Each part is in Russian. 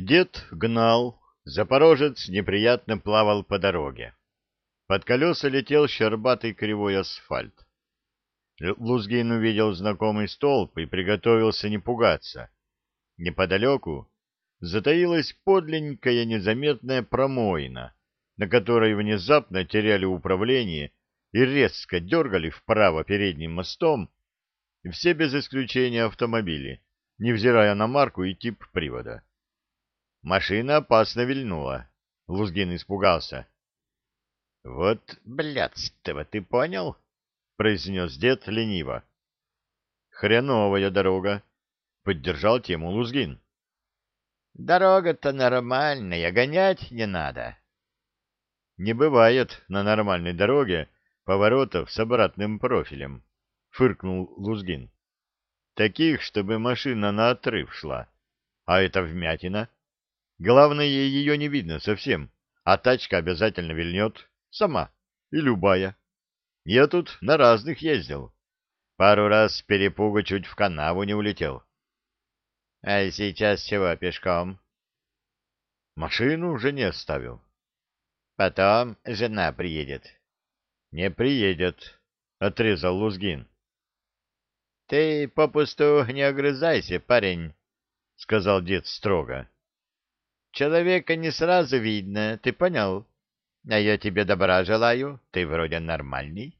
Дед гнал, запорожец неприятно плавал по дороге. Под колеса летел щербатый кривой асфальт. Лузгин увидел знакомый столб и приготовился не пугаться. Неподалеку затаилась подленькая незаметная промоина, на которой внезапно теряли управление и резко дергали вправо передним мостом все без исключения автомобили, невзирая на марку и тип привода. Машина опасно вильнула. Лузгин испугался. — Вот блядство, ты понял? — произнес дед лениво. — Хреновая дорога, — поддержал тему Лузгин. — Дорога-то нормальная, гонять не надо. — Не бывает на нормальной дороге поворотов с обратным профилем, — фыркнул Лузгин. — Таких, чтобы машина на отрыв шла. А это вмятина. Главное, ее не видно совсем, а тачка обязательно вильнет. Сама. И любая. Я тут на разных ездил. Пару раз с перепугу чуть в канаву не улетел. — А сейчас чего пешком? — Машину жене оставил. — Потом жена приедет. — Не приедет, — отрезал Лузгин. — Ты попусту не огрызайся, парень, — сказал дед строго. — Человека не сразу видно, ты понял? А я тебе добра желаю, ты вроде нормальный.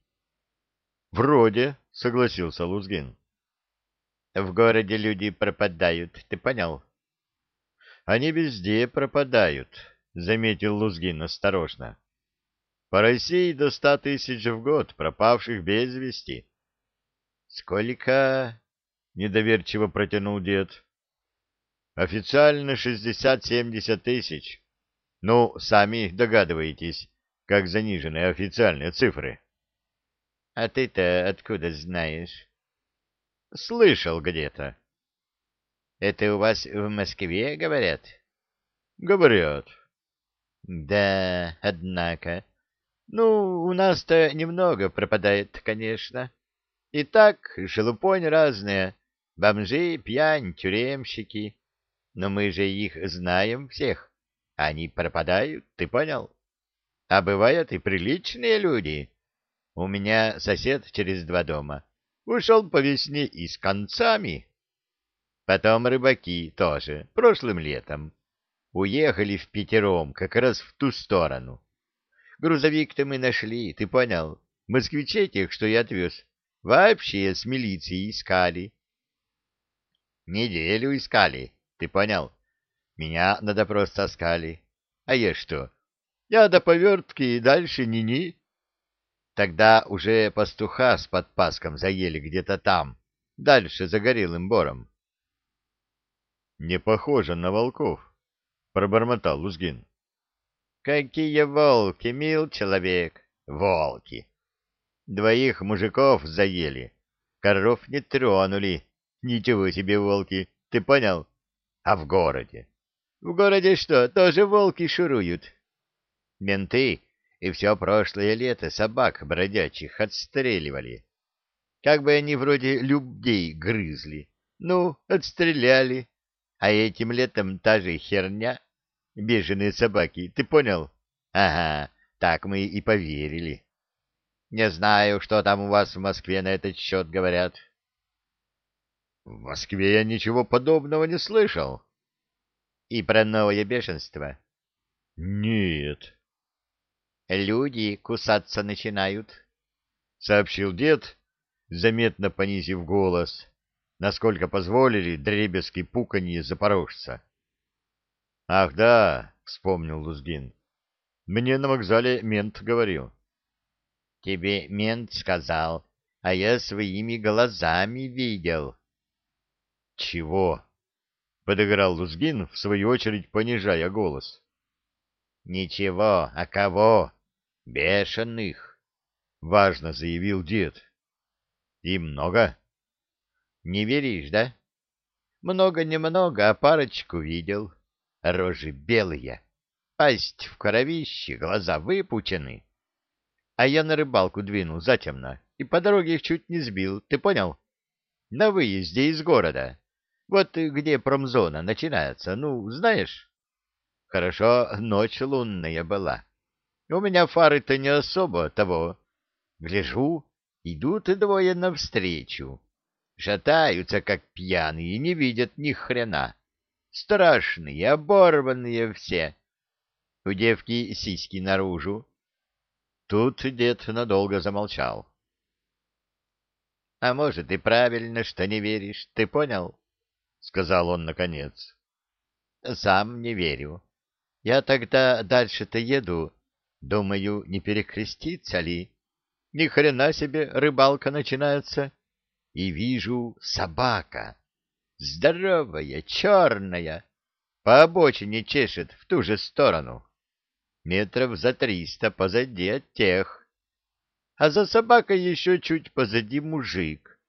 — Вроде, — согласился Лузгин. — В городе люди пропадают, ты понял? — Они везде пропадают, — заметил Лузгин осторожно. — По России до ста тысяч в год пропавших без вести. — Сколько? — недоверчиво протянул дед. — Официально шестьдесят-семьдесят тысяч. Ну, сами догадываетесь, как занижены официальные цифры. — А ты-то откуда знаешь? — Слышал где-то. — Это у вас в Москве говорят? — Говорят. — Да, однако. Ну, у нас-то немного пропадает, конечно. И так, шелупонь разная, бомжи, пьянь, тюремщики. Но мы же их знаем всех. Они пропадают, ты понял? А бывают и приличные люди. У меня сосед через два дома. Ушел по весне и с концами. Потом рыбаки тоже, прошлым летом. Уехали в пятером, как раз в ту сторону. Грузовик-то мы нашли, ты понял? Москвичей тех, что я отвез, вообще с милицией искали. Неделю искали, ты понял? Меня на допрос таскали. А я что? Я до повертки и дальше ни-ни. Тогда уже пастуха с подпаском заели где-то там, дальше за горелым бором. — Не похоже на волков, — пробормотал Лузгин. — Какие волки, мил человек, волки! Двоих мужиков заели, коров не тронули. Ничего себе волки, ты понял? А в городе? В городе что, тоже волки шуруют? Менты и все прошлое лето собак бродячих отстреливали. Как бы они вроде людей грызли. Ну, отстреляли. А этим летом та же херня. Беженые собаки, ты понял? Ага, так мы и поверили. Не знаю, что там у вас в Москве на этот счет говорят. В Москве я ничего подобного не слышал. И про новое бешенство? Нет. Люди кусаться начинают, сообщил дед, заметно понизив голос, насколько позволили дребезги пуканье запорожца. Ах да, вспомнил Лузгин. Мне на вокзале мент говорил. Тебе мент сказал, а я своими глазами видел. Чего? подыграл Лузгин, в свою очередь понижая голос. «Ничего, а кого? Бешеных!» — важно заявил дед. «И много?» «Не веришь, да?» «Много-немного, а парочку видел. Рожи белые, пасть в кровище, глаза выпучены. А я на рыбалку двинул затемно и по дороге их чуть не сбил, ты понял? На выезде из города». Вот где промзона начинается, ну, знаешь? Хорошо, ночь лунная была. У меня фары-то не особо того. Гляжу, идут и двое навстречу. Шатаются, как пьяные, не видят ни хрена. Страшные, оборванные все. У девки сиськи наружу. Тут дед надолго замолчал. — А может, и правильно, что не веришь, ты понял? — сказал он наконец. — Сам не верю. Я тогда дальше-то еду. Думаю, не перекреститься ли? Ни хрена себе рыбалка начинается. И вижу собака. Здоровая, черная. По обочине чешет в ту же сторону. Метров за триста позади от тех. А за собакой еще чуть позади мужик.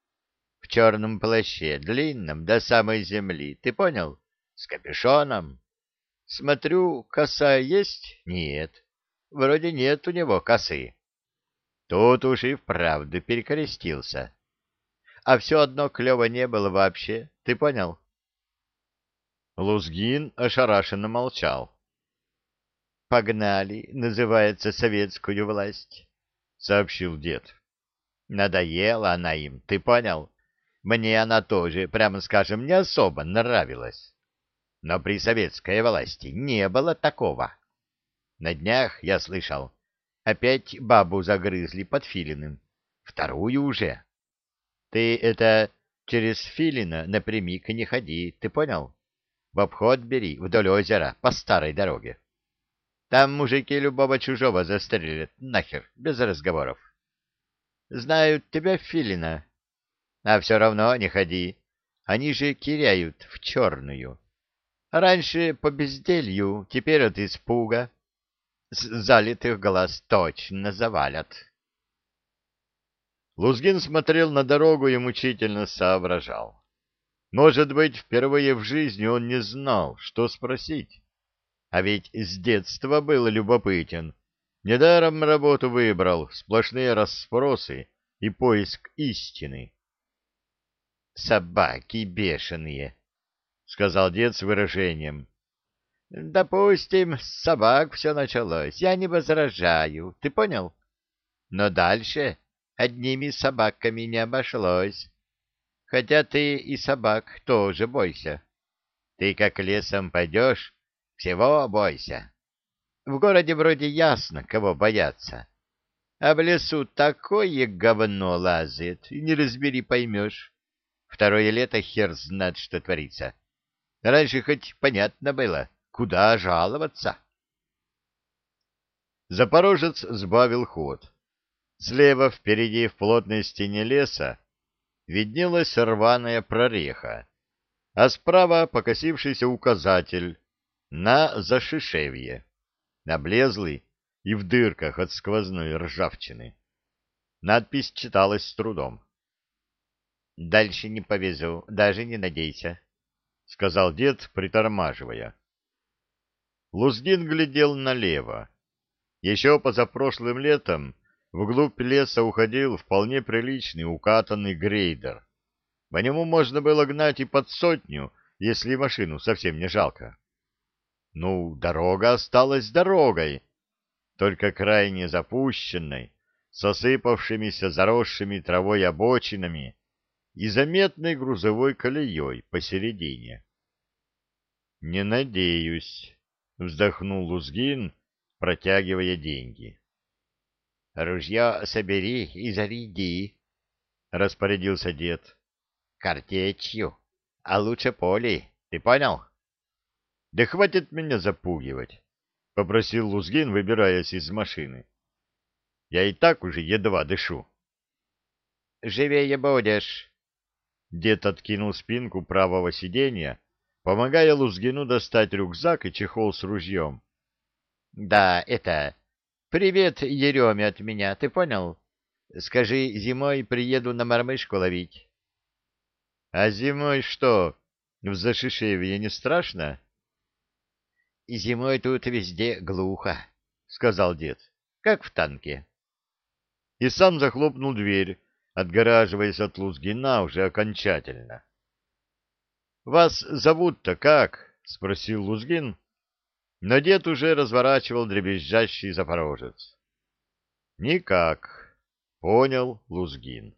В черном плаще, длинном, до самой земли. Ты понял? С капюшоном. Смотрю, коса есть? Нет. Вроде нет у него косы. Тут уж и вправду перекрестился. А все одно клево не было вообще. Ты понял? Лузгин ошарашенно молчал. «Погнали», называется советскую власть, — сообщил дед. Надоела она им, ты понял? Мне она тоже, прямо скажем, не особо нравилась. Но при советской власти не было такого. На днях, я слышал, опять бабу загрызли под Филиным. Вторую уже. Ты это через Филина напрямик не ходи, ты понял? В обход бери вдоль озера по старой дороге. Там мужики любого чужого застрелят нахер, без разговоров. Знают тебя, Филина. А все равно не ходи. Они же киряют в черную. Раньше по безделью, теперь от испуга. С залитых глаз точно завалят. Лузгин смотрел на дорогу и мучительно соображал. Может быть, впервые в жизни он не знал, что спросить. А ведь с детства был любопытен. Недаром работу выбрал, сплошные расспросы и поиск истины. «Собаки бешеные!» — сказал дед с выражением. — Допустим, с собак все началось. Я не возражаю. Ты понял? Но дальше одними собаками не обошлось. Хотя ты и собак тоже бойся. Ты как лесом пойдешь, всего бойся. В городе вроде ясно, кого бояться. А в лесу такое говно лазает, не разбери поймешь. Второе лето хер знает, что творится. Раньше хоть понятно было, куда жаловаться. Запорожец сбавил ход. Слева впереди в плотной стене леса виднелась рваная прореха, а справа покосившийся указатель на зашишевье, облезлый и в дырках от сквозной ржавчины. Надпись читалась с трудом. «Дальше не повезу, даже не надейся», — сказал дед, притормаживая. Лузгин глядел налево. Еще позапрошлым летом вглубь леса уходил вполне приличный укатанный грейдер. По нему можно было гнать и под сотню, если машину совсем не жалко. Ну, дорога осталась дорогой, только крайне запущенной, с осыпавшимися заросшими травой обочинами и заметной грузовой колеей посередине. — Не надеюсь, — вздохнул Лузгин, протягивая деньги. — Ружье собери и заряди, — распорядился дед. — Картечью, а лучше полей, ты понял? — Да хватит меня запугивать, — попросил Лузгин, выбираясь из машины. — Я и так уже едва дышу. — Живее будешь, Дед откинул спинку правого сиденья, помогая Лузгину достать рюкзак и чехол с ружьем. — Да, это... Привет, Ереме, от меня, ты понял? Скажи, зимой приеду на мормышку ловить. — А зимой что, в Зашишевье не страшно? — Зимой тут везде глухо, — сказал дед, — как в танке. И сам захлопнул дверь, отгораживаясь от Лузгина уже окончательно. — Вас зовут-то как? — спросил Лузгин, Но дед уже разворачивал дребезжащий запорожец. «Никак», — понял Лузгин.